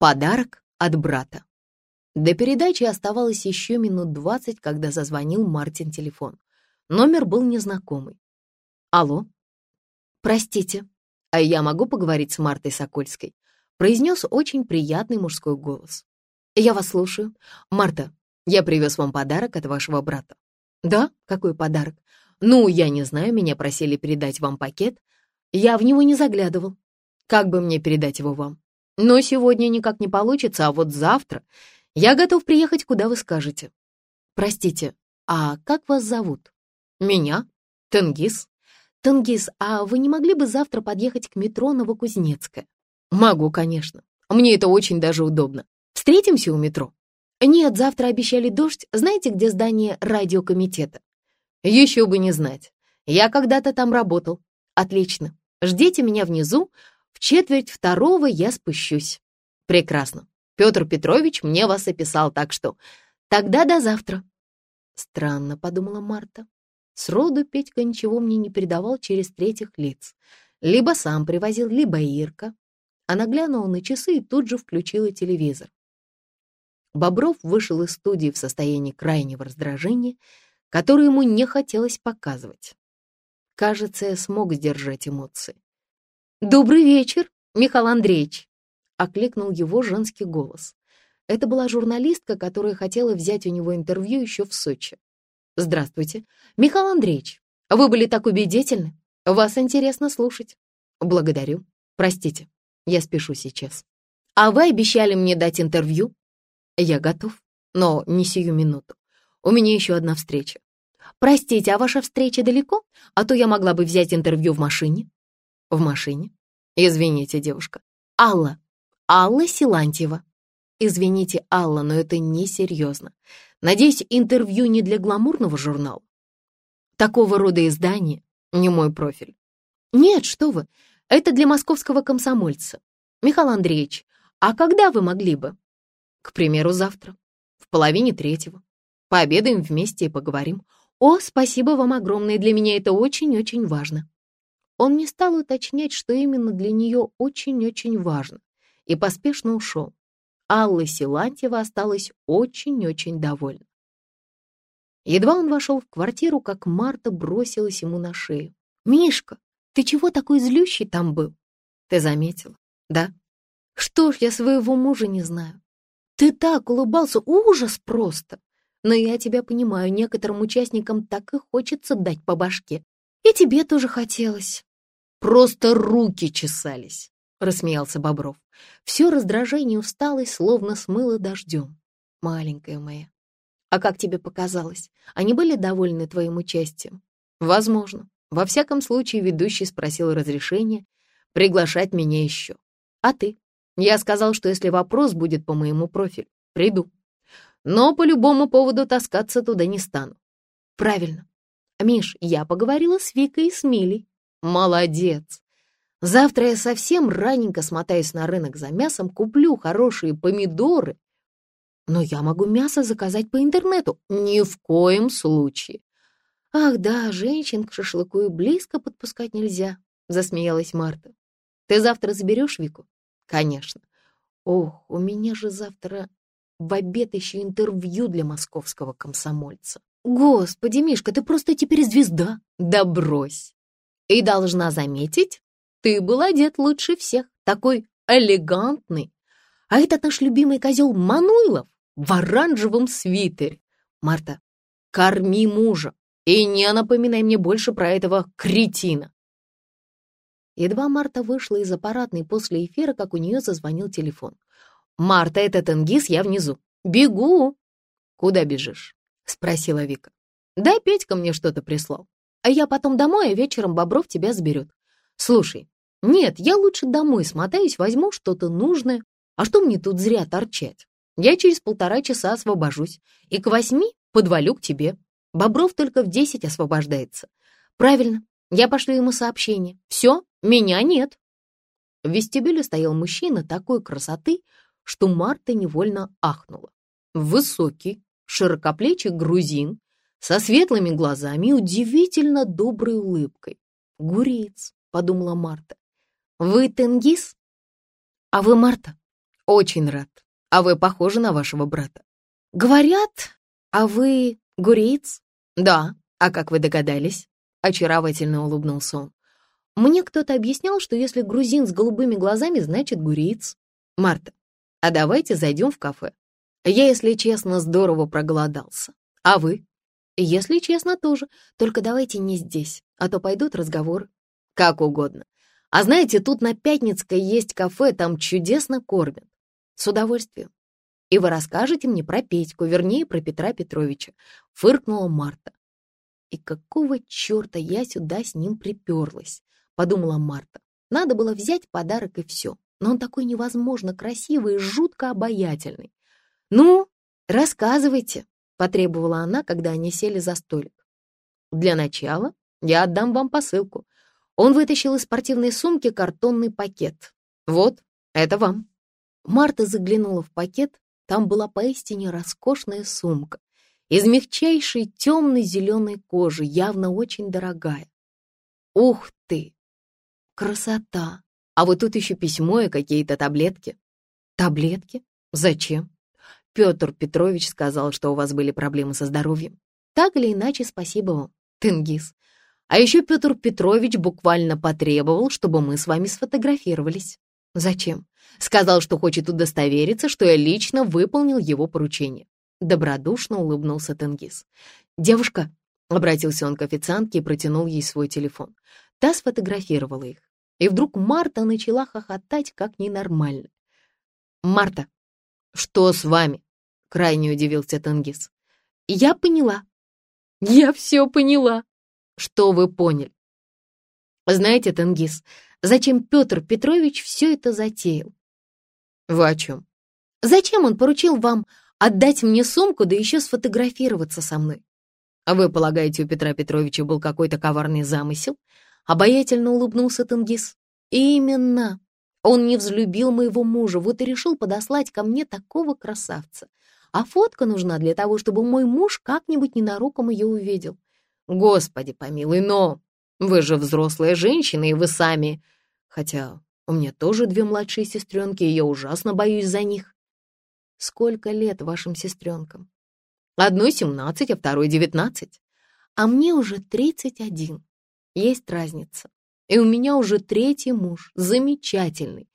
Подарок от брата. До передачи оставалось еще минут двадцать, когда зазвонил Мартин телефон. Номер был незнакомый. «Алло?» «Простите, а я могу поговорить с Мартой Сокольской?» произнес очень приятный мужской голос. «Я вас слушаю. Марта, я привез вам подарок от вашего брата». «Да? Какой подарок?» «Ну, я не знаю, меня просили передать вам пакет. Я в него не заглядывал. Как бы мне передать его вам?» Но сегодня никак не получится, а вот завтра я готов приехать, куда вы скажете. Простите, а как вас зовут? Меня? Тенгиз. Тенгиз, а вы не могли бы завтра подъехать к метро Новокузнецкое? Могу, конечно. Мне это очень даже удобно. Встретимся у метро? Нет, завтра обещали дождь. Знаете, где здание радиокомитета? Еще бы не знать. Я когда-то там работал. Отлично. Ждите меня внизу, в четверть второго я спущусь. Прекрасно. Петр Петрович мне вас описал, так что тогда до завтра. Странно, подумала Марта. Сроду Петька ничего мне не передавал через третьих лиц. Либо сам привозил, либо Ирка. Она глянула на часы и тут же включила телевизор. Бобров вышел из студии в состоянии крайнего раздражения, которое ему не хотелось показывать. Кажется, я смог сдержать эмоции. «Добрый вечер, Михаил Андреевич!» — окликнул его женский голос. Это была журналистка, которая хотела взять у него интервью еще в Сочи. «Здравствуйте. Михаил Андреевич, вы были так убедительны. Вас интересно слушать. Благодарю. Простите, я спешу сейчас. А вы обещали мне дать интервью? Я готов, но не сию минуту. У меня еще одна встреча. Простите, а ваша встреча далеко? А то я могла бы взять интервью в машине. В машине? Извините, девушка. Алла. Алла Силантьева. Извините, Алла, но это несерьезно. Надеюсь, интервью не для гламурного журнала. Такого рода издание не мой профиль. Нет, что вы, это для московского комсомольца. Михаил Андреевич, а когда вы могли бы? К примеру, завтра, в половине третьего. Пообедаем вместе и поговорим. О, спасибо вам огромное, для меня это очень-очень важно. Он не стал уточнять, что именно для нее очень-очень важно, и поспешно ушел. Алла Силантьева осталась очень-очень довольна. Едва он вошел в квартиру, как Марта бросилась ему на шею. «Мишка, ты чего такой злющий там был?» «Ты заметила, да?» «Что ж, я своего мужа не знаю. Ты так улыбался, ужас просто!» Но я тебя понимаю, некоторым участникам так и хочется дать по башке. И тебе тоже хотелось. Просто руки чесались, — рассмеялся Бобров. Все раздражение и словно смыло дождем. Маленькая моя. А как тебе показалось? Они были довольны твоим участием? Возможно. Во всяком случае, ведущий спросил разрешения приглашать меня еще. А ты? Я сказал, что если вопрос будет по моему профилю, приду. Но по любому поводу таскаться туда не стану. Правильно. Миш, я поговорила с Викой и с Милей. Молодец! Завтра я совсем раненько смотаюсь на рынок за мясом, куплю хорошие помидоры. Но я могу мясо заказать по интернету. Ни в коем случае. Ах да, женщин к шашлыку и близко подпускать нельзя, засмеялась Марта. Ты завтра заберешь Вику? Конечно. Ох, у меня же завтра в обед еще интервью для московского комсомольца. Господи, Мишка, ты просто теперь звезда. Да брось. И должна заметить, ты был одет лучше всех, такой элегантный. А этот наш любимый козел Мануйлов в оранжевом свитере. Марта, корми мужа и не напоминай мне больше про этого кретина. Едва Марта вышла из аппаратной после эфира, как у нее зазвонил телефон. «Марта, это Тенгиз, я внизу. Бегу!» «Куда бежишь?» — спросила Вика. «Да, Петька мне что-то прислал. А я потом домой, а вечером Бобров тебя заберет. Слушай, нет, я лучше домой смотаюсь, возьму что-то нужное. А что мне тут зря торчать? Я через полтора часа освобожусь. И к восьми подвалю к тебе. Бобров только в десять освобождается. Правильно, я пошлю ему сообщение. Все, меня нет. В вестибюле стоял мужчина такой красоты, что Марта невольно ахнула. Высокий, широкоплечий грузин со светлыми глазами и удивительно доброй улыбкой. «Гуриец», — подумала Марта. «Вы Тенгиз?» «А вы Марта?» Очень рад. А вы похожи на вашего брата. Говорят, а вы гуриец? Да. А как вы догадались? Очаровательно улыбнулся он. Мне кто-то объяснял, что если грузин с голубыми глазами, значит гуриец. Марта, а давайте зайдем в кафе. Я, если честно, здорово проголодался. А вы? Если честно, тоже. Только давайте не здесь, а то пойдут разговоры. Как угодно. А знаете, тут на Пятницкой есть кафе, там чудесно кормят. С удовольствием. И вы расскажете мне про Петьку, вернее, про Петра Петровича. Фыркнула Марта. И какого черта я сюда с ним приперлась? Подумала Марта. Надо было взять подарок и все. Но он такой невозможно красивый и жутко обаятельный. «Ну, рассказывайте», — потребовала она, когда они сели за столик. «Для начала я отдам вам посылку». Он вытащил из спортивной сумки картонный пакет. «Вот, это вам». Марта заглянула в пакет, там была поистине роскошная сумка из мягчайшей темной зеленой кожи, явно очень дорогая. Ух ты! Красота! А вот тут еще письмо и какие-то таблетки. Таблетки? Зачем? Петр Петрович сказал, что у вас были проблемы со здоровьем. Так или иначе, спасибо вам, Тенгиз. А еще Петр Петрович буквально потребовал, чтобы мы с вами сфотографировались. Зачем? Сказал, что хочет удостовериться, что я лично выполнил его поручение. Добродушно улыбнулся Тенгиз. «Девушка», — обратился он к официантке и протянул ей свой телефон. Та сфотографировала их. И вдруг Марта начала хохотать, как ненормально. «Марта, что с вами?» — крайне удивился Тенгиз. «Я поняла. Я все поняла. Что вы поняли?» «Знаете, Тенгиз, зачем Петр Петрович все это затеял?» «Вы о чем?» «Зачем он поручил вам отдать мне сумку, да еще сфотографироваться со мной?» «А вы полагаете, у Петра Петровича был какой-то коварный замысел?» Обаятельно улыбнулся Тенгиз. «Именно. Он не взлюбил моего мужа, вот и решил подослать ко мне такого красавца. А фотка нужна для того, чтобы мой муж как-нибудь ненароком ее увидел. Господи помилуй, но вы же взрослая женщина, и вы сами... Хотя у меня тоже две младшие сестренки, и я ужасно боюсь за них. Сколько лет вашим сестренкам? Одной семнадцать, а второй девятнадцать. А мне уже тридцать один. Есть разница. И у меня уже третий муж, замечательный.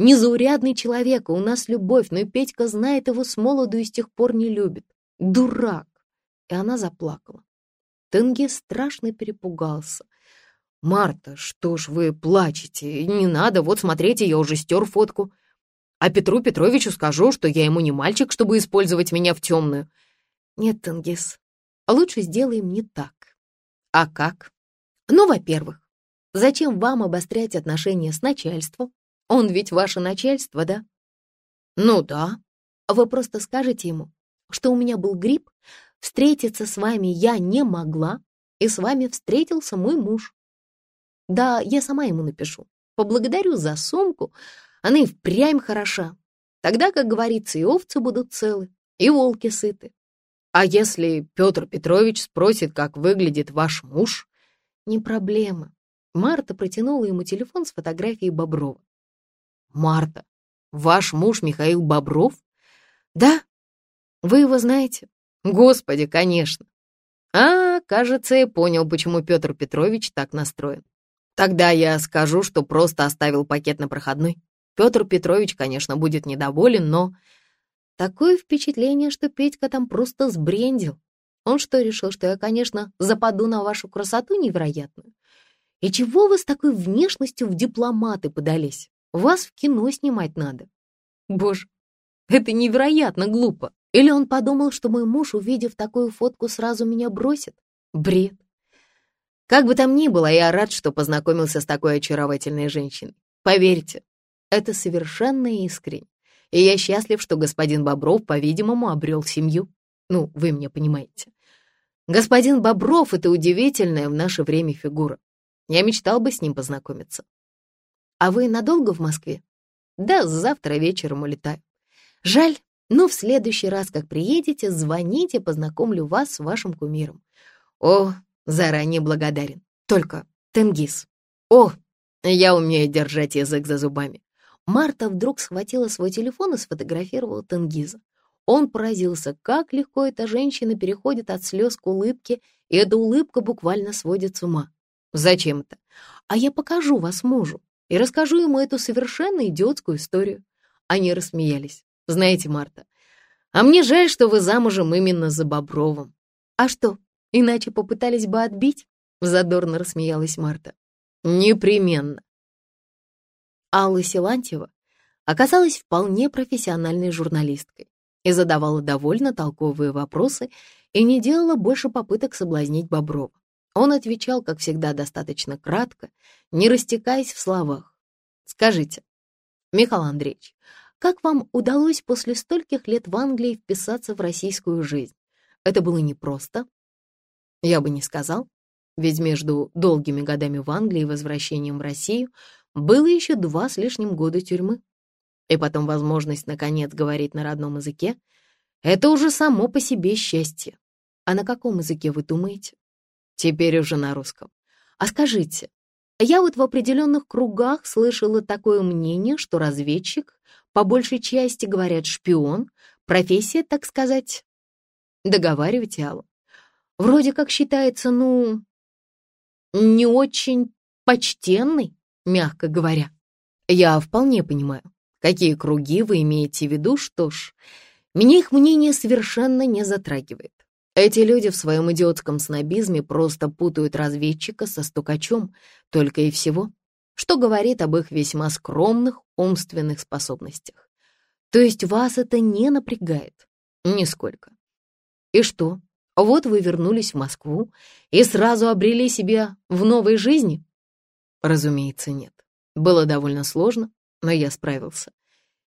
Незаурядный человек, у нас любовь, но и Петька знает его с молоду и с тех пор не любит. Дурак!» И она заплакала. Тенге страшно перепугался. «Марта, что ж вы плачете? Не надо, вот смотрите, я уже стер фотку. А Петру Петровичу скажу, что я ему не мальчик, чтобы использовать меня в темную». «Нет, Тенгиз, лучше сделаем не так». «А как?» Ну, во-первых, зачем вам обострять отношения с начальством? Он ведь ваше начальство, да? Ну да. Вы просто скажете ему, что у меня был грипп, встретиться с вами я не могла, и с вами встретился мой муж. Да, я сама ему напишу. Поблагодарю за сумку, она и впрямь хороша. Тогда, как говорится, и овцы будут целы, и волки сыты. А если Петр Петрович спросит, как выглядит ваш муж, не проблема. Марта протянула ему телефон с фотографией Боброва. «Марта, ваш муж Михаил Бобров?» «Да. Вы его знаете?» «Господи, конечно!» «А, кажется, я понял, почему Петр Петрович так настроен. Тогда я скажу, что просто оставил пакет на проходной. Петр Петрович, конечно, будет недоволен, но... Такое впечатление, что Петька там просто сбрендил. Он что, решил, что я, конечно, западу на вашу красоту невероятную? И чего вы с такой внешностью в дипломаты подались? Вас в кино снимать надо. Боже, это невероятно глупо. Или он подумал, что мой муж, увидев такую фотку, сразу меня бросит? Бред. Как бы там ни было, я рад, что познакомился с такой очаровательной женщиной. Поверьте, это совершенно искренне. И я счастлив, что господин Бобров, по-видимому, обрел семью. Ну, вы меня понимаете. Господин Бобров — это удивительная в наше время фигура. Я мечтал бы с ним познакомиться. А вы надолго в Москве? Да, завтра вечером улетаю. Жаль, но в следующий раз, как приедете, звоните, познакомлю вас с вашим кумиром. О, заранее благодарен. Только, Тенгиз. О, я умею держать язык за зубами. Марта вдруг схватила свой телефон и сфотографировала Тенгиза. Он поразился, как легко эта женщина переходит от слез к улыбке, и эта улыбка буквально сводит с ума. «Зачем это? А я покажу вас мужу и расскажу ему эту совершенно идиотскую историю». Они рассмеялись. «Знаете, Марта, а мне жаль, что вы замужем именно за Бобровым». «А что, иначе попытались бы отбить?» Задорно рассмеялась Марта. «Непременно». Алла Силантьева оказалась вполне профессиональной журналисткой и задавала довольно толковые вопросы и не делала больше попыток соблазнить Боброва. Он отвечал, как всегда, достаточно кратко, не растекаясь в словах. «Скажите, Михаил Андреевич, как вам удалось после стольких лет в Англии вписаться в российскую жизнь? Это было непросто?» Я бы не сказал, ведь между долгими годами в Англии и возвращением в Россию было еще два с лишним года тюрьмы. И потом возможность, наконец, говорить на родном языке — это уже само по себе счастье. А на каком языке вы думаете? Теперь уже на русском. А скажите, я вот в определенных кругах слышала такое мнение, что разведчик, по большей части, говорят, шпион, профессия, так сказать. Договаривайте, Алла. Вроде как считается, ну, не очень почтенный, мягко говоря. Я вполне понимаю, какие круги вы имеете в виду, что ж, меня их мнение совершенно не затрагивает. Эти люди в своем идиотском снобизме просто путают разведчика со стукачом, только и всего, что говорит об их весьма скромных умственных способностях. То есть вас это не напрягает? Нисколько. И что? Вот вы вернулись в Москву и сразу обрели себя в новой жизни? Разумеется, нет. Было довольно сложно, но я справился.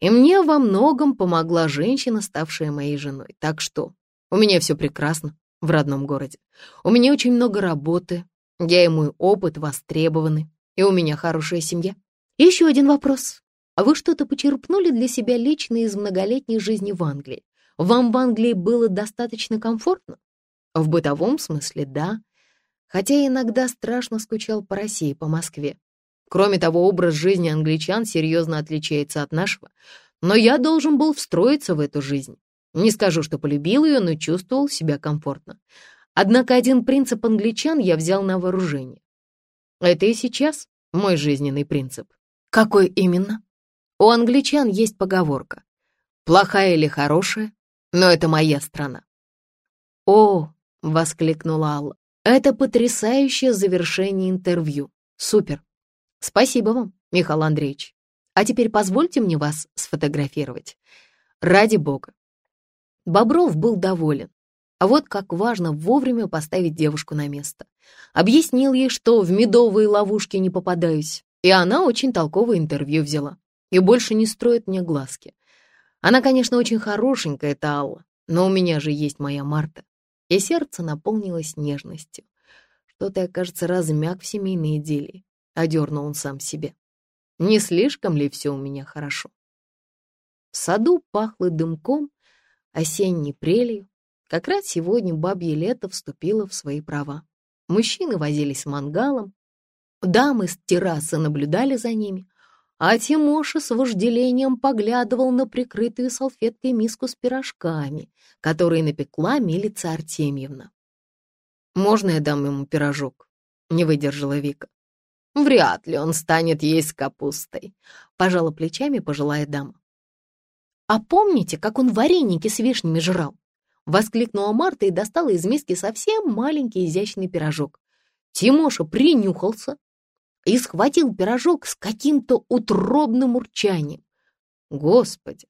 И мне во многом помогла женщина, ставшая моей женой. Так что у меня все прекрасно в родном городе. У меня очень много работы, я и мой опыт востребованы, и у меня хорошая семья. Еще один вопрос. А вы что-то почерпнули для себя лично из многолетней жизни в Англии? Вам в Англии было достаточно комфортно? В бытовом смысле, да. Хотя иногда страшно скучал по России, по Москве. Кроме того, образ жизни англичан серьезно отличается от нашего. Но я должен был встроиться в эту жизнь. Не скажу, что полюбил ее, но чувствовал себя комфортно. Однако один принцип англичан я взял на вооружение. Это и сейчас мой жизненный принцип. Какой именно? У англичан есть поговорка. Плохая или хорошая, но это моя страна. О, воскликнула Алла, это потрясающее завершение интервью. Супер. Спасибо вам, Михаил Андреевич. А теперь позвольте мне вас сфотографировать. Ради бога, Бобров был доволен. А вот как важно вовремя поставить девушку на место. Объяснил ей, что в медовые ловушки не попадаюсь, и она очень толковое интервью взяла. И больше не строит мне глазки. Она, конечно, очень хорошенькая, эта Алла, но у меня же есть моя Марта. И сердце наполнилось нежностью. Что-то я, кажется, размяк в семейной идиллии. Одернул он сам себе. Не слишком ли все у меня хорошо? В саду пахло дымком, осенней прелью, как раз сегодня бабье лето вступило в свои права. Мужчины возились мангалом, дамы с террасы наблюдали за ними, а Тимоша с вожделением поглядывал на прикрытую салфеткой миску с пирожками, которые напекла милица Артемьевна. «Можно я дам ему пирожок?» — не выдержала Вика. «Вряд ли он станет есть капустой», — пожала плечами пожилая дама. «А помните, как он вареники с вишнями жрал?» Воскликнула Марта и достала из миски совсем маленький изящный пирожок. Тимоша принюхался и схватил пирожок с каким-то утробным урчанием. Господи,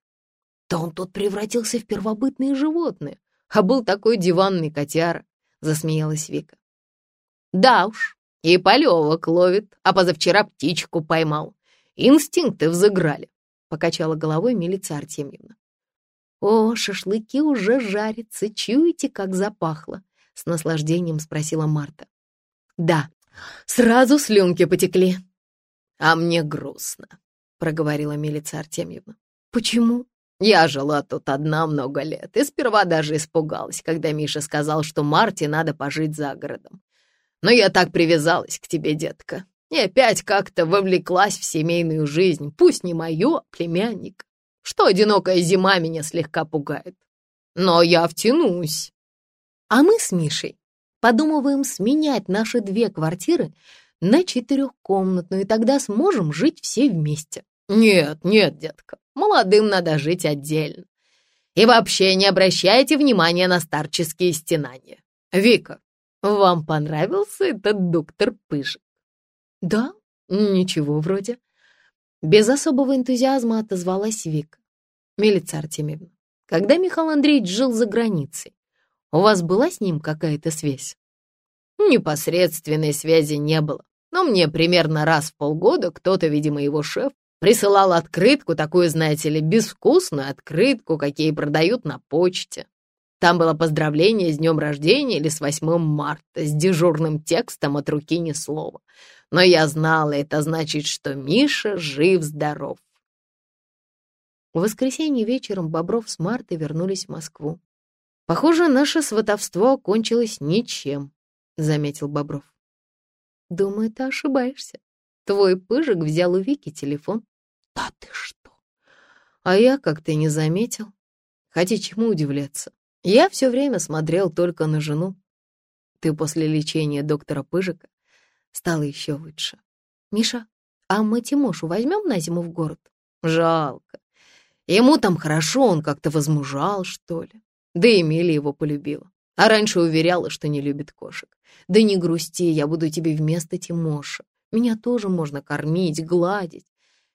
да он тут превратился в первобытные животные, а был такой диванный котяра, засмеялась Вика. Да уж, и полевок ловит, а позавчера птичку поймал. Инстинкты взыграли покачала головой милица Артемьевна. «О, шашлыки уже жарятся, чуете, как запахло?» — с наслаждением спросила Марта. «Да, сразу слюнки потекли». «А мне грустно», — проговорила милица Артемьевна. «Почему?» «Я жила тут одна много лет и сперва даже испугалась, когда Миша сказал, что Марте надо пожить за городом. Но я так привязалась к тебе, детка, И опять как-то вовлеклась в семейную жизнь, пусть не мою, а племянник. Что одинокая зима меня слегка пугает. Но я втянусь. А мы с Мишей подумываем сменять наши две квартиры на четырехкомнатную, и тогда сможем жить все вместе. Нет, нет, детка, молодым надо жить отдельно. И вообще не обращайте внимания на старческие стенания. Вика, вам понравился этот доктор Пыжик? Да, ничего вроде. Без особого энтузиазма отозвалась Вика. Милица Артемьевна, когда Михаил Андреевич жил за границей, у вас была с ним какая-то связь? Непосредственной связи не было, но мне примерно раз в полгода кто-то, видимо, его шеф, присылал открытку, такую, знаете ли, безвкусную открытку, какие продают на почте. Там было поздравление с днем рождения или с 8 марта, с дежурным текстом от руки ни слова. Но я знала, это значит, что Миша жив-здоров. В воскресенье вечером Бобров с Мартой вернулись в Москву. «Похоже, наше сватовство окончилось ничем», — заметил Бобров. «Думаю, ты ошибаешься. Твой пыжик взял у Вики телефон». «Да ты что?» «А я как-то не заметил. Хотя чему удивляться? Я все время смотрел только на жену. Ты после лечения доктора Пыжика стала еще лучше. Миша, а мы Тимошу возьмем на зиму в город? Жалко. Ему там хорошо, он как-то возмужал, что ли. Да и Эмилия его полюбила. А раньше уверяла, что не любит кошек. Да не грусти, я буду тебе вместо Тимоша. Меня тоже можно кормить, гладить,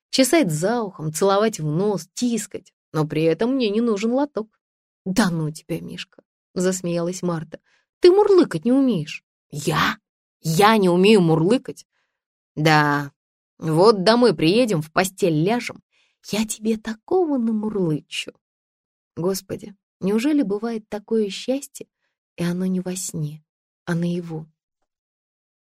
чесать за ухом, целовать в нос, тискать. Но при этом мне не нужен лоток. «Да ну тебя, Мишка!» — засмеялась Марта. «Ты мурлыкать не умеешь». «Я? Я не умею мурлыкать?» «Да, вот домой приедем, в постель ляжем, я тебе такого намурлычу. Господи, неужели бывает такое счастье, и оно не во сне, а наяву?